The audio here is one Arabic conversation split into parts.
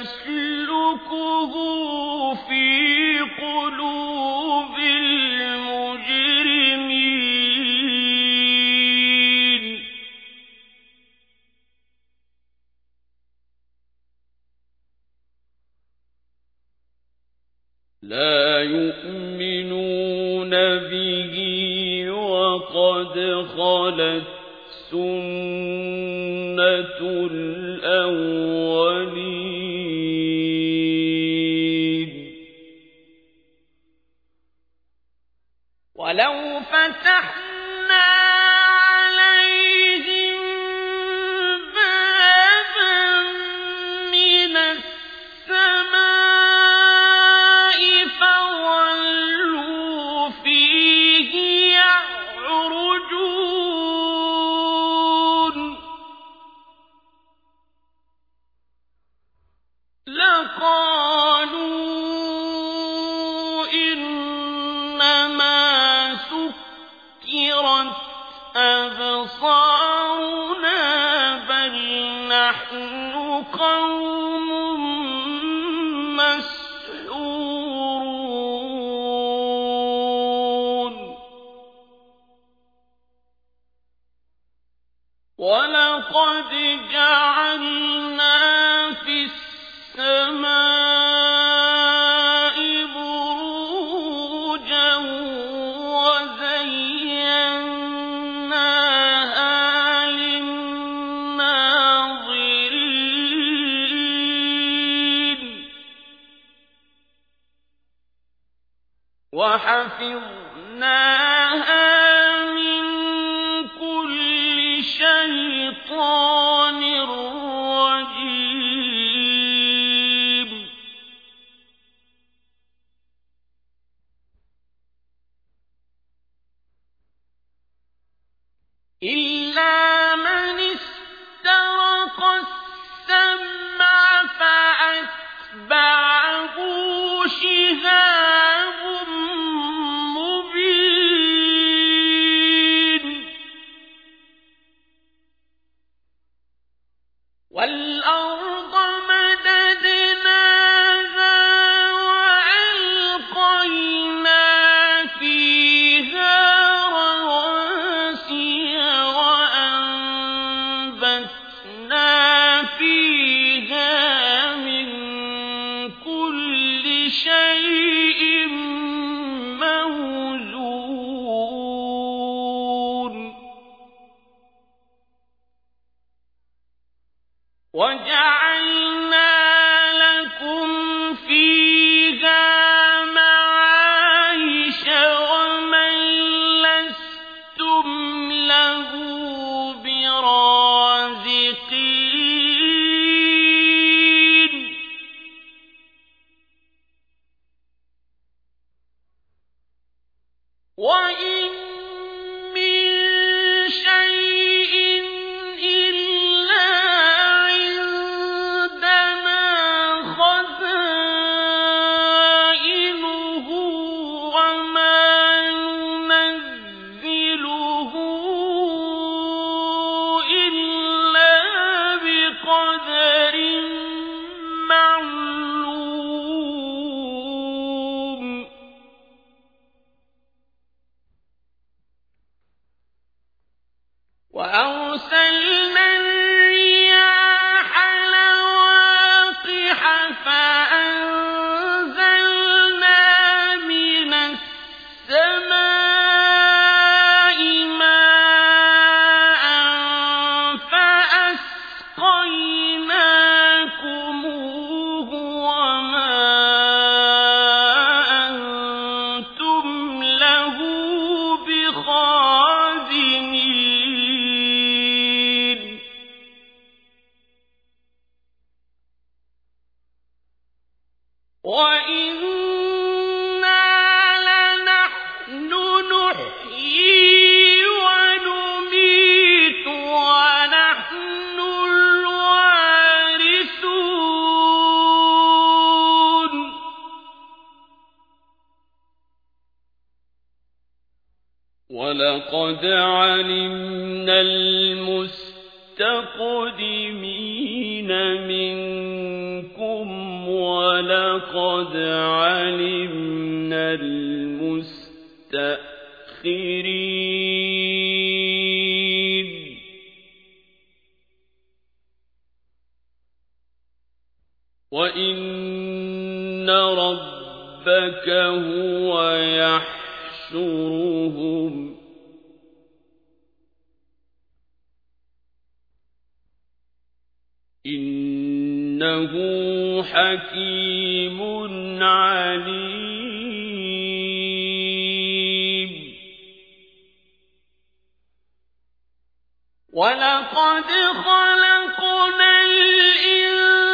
نسلكه لقالوا إلا إنه حكيم عليم. ولقد خلقنا الإنسان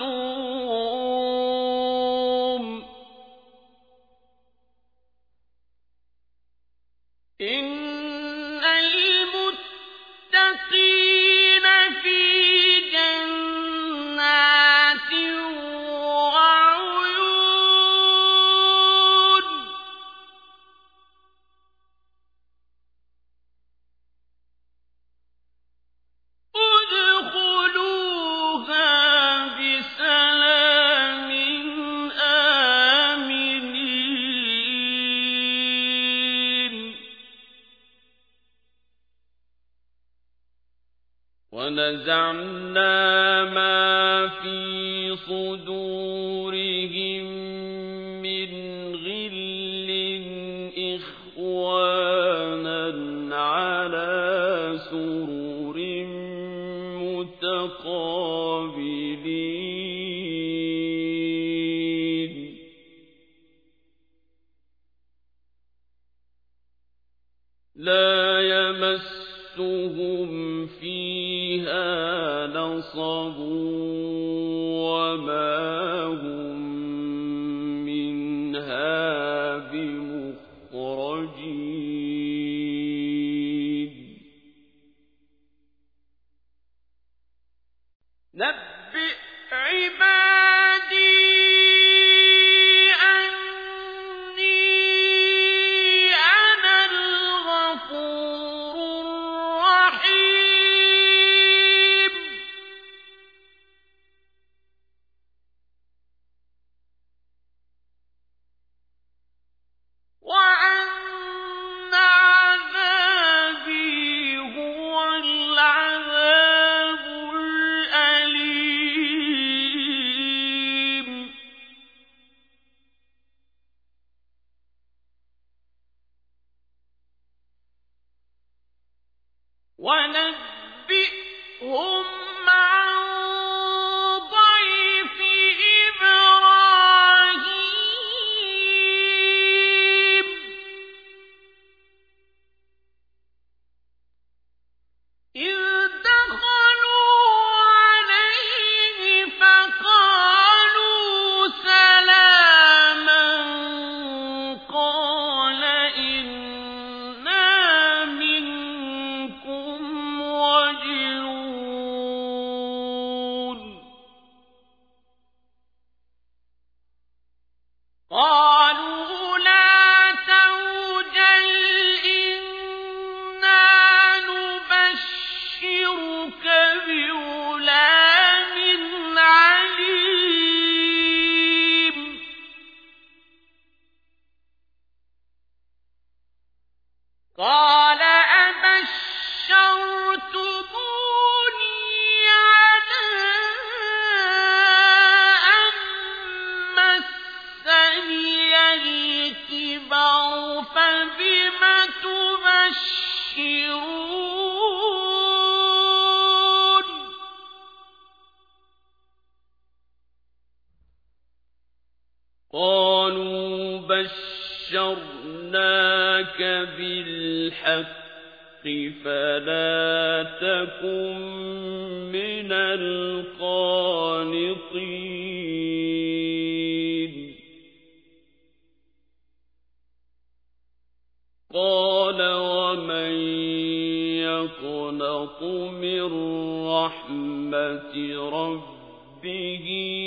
وَسُوءٍ لا يمسهم فيها نصب وما ونبي فلا تكن من القانطين. قال ومن يقنط من رحمة ربه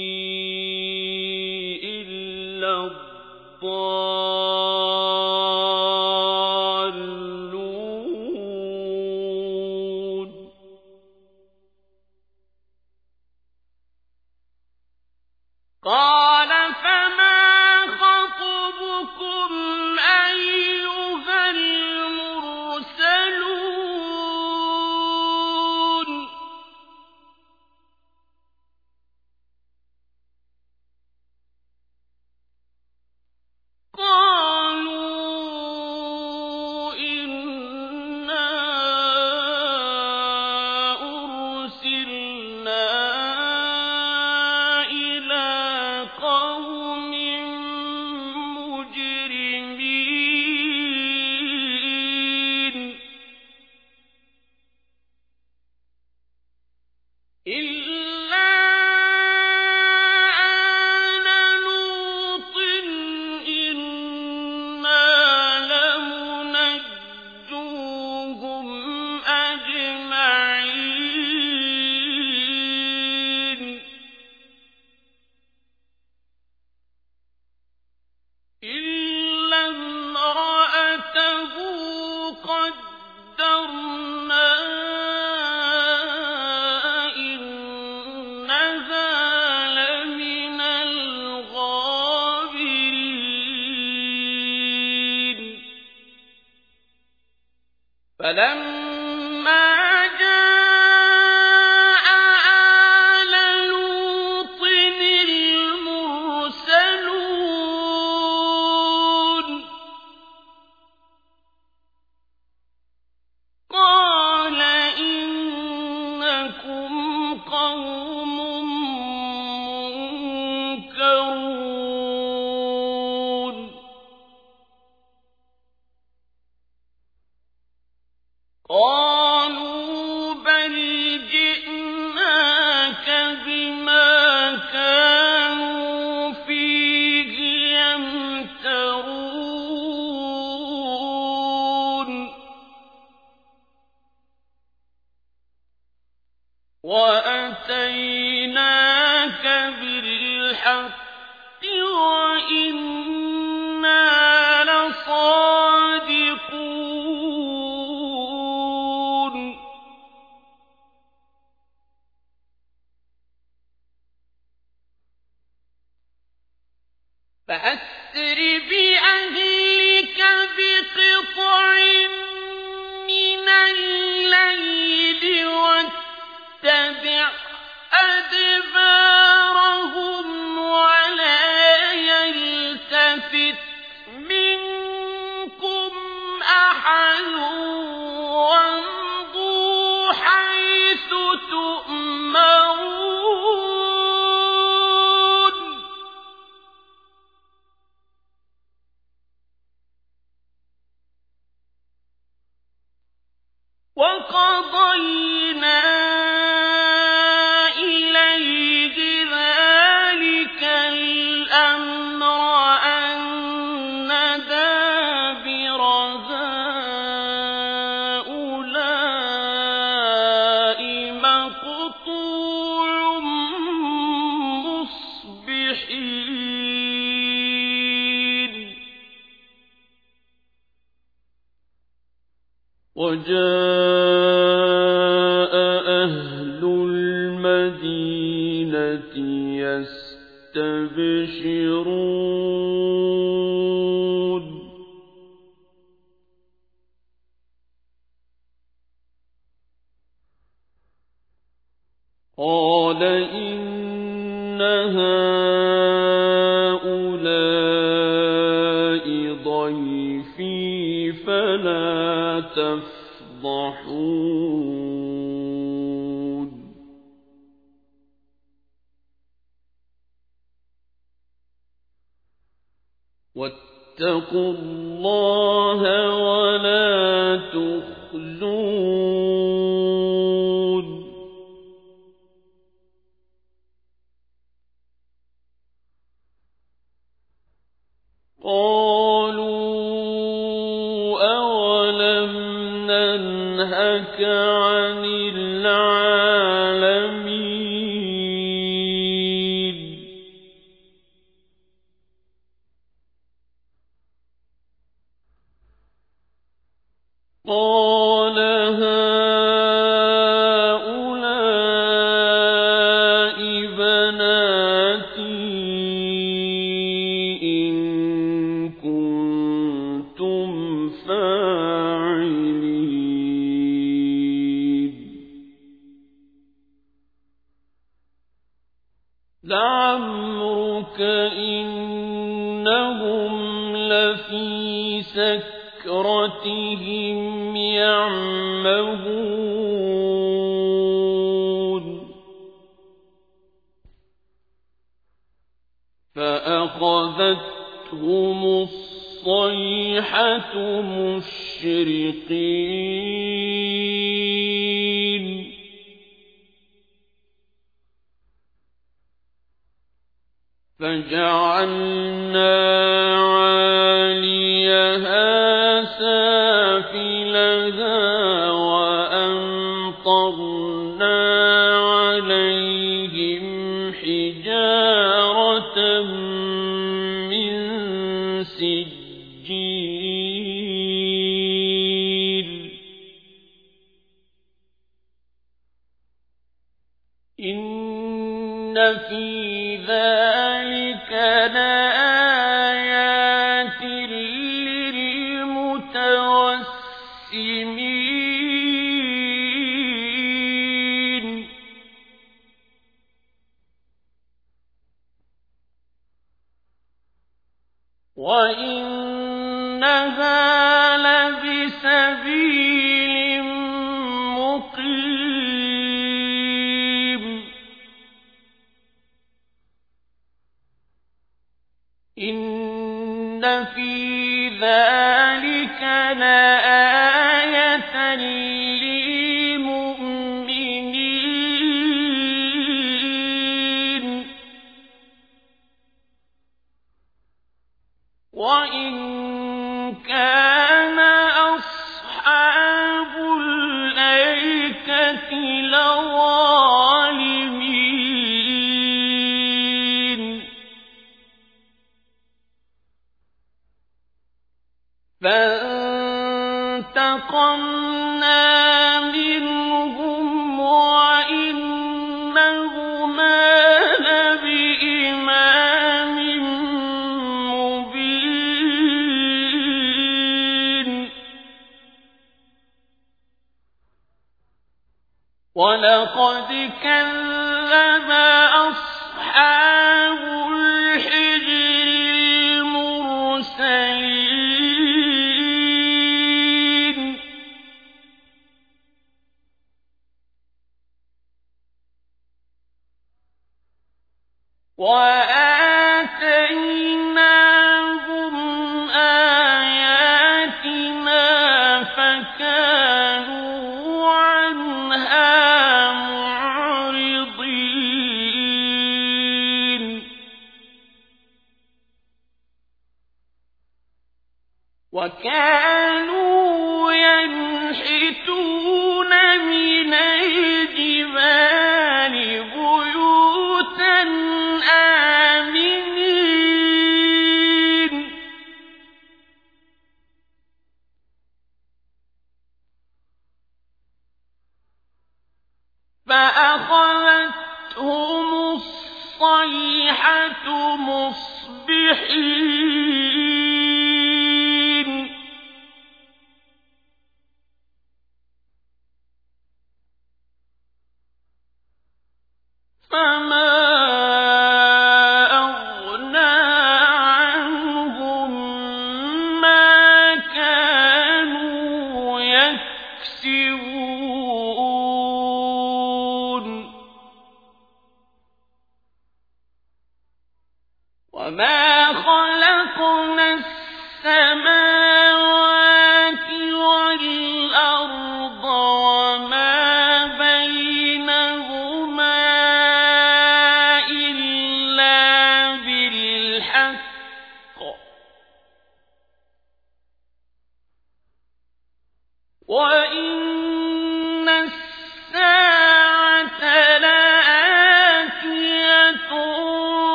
مقطوع وجاء قالوا أولم ننهك عن جعلنا إن في ذلك لآية ولقد كذب أصحاب الحجر المرسلين. ولقد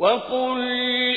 حتى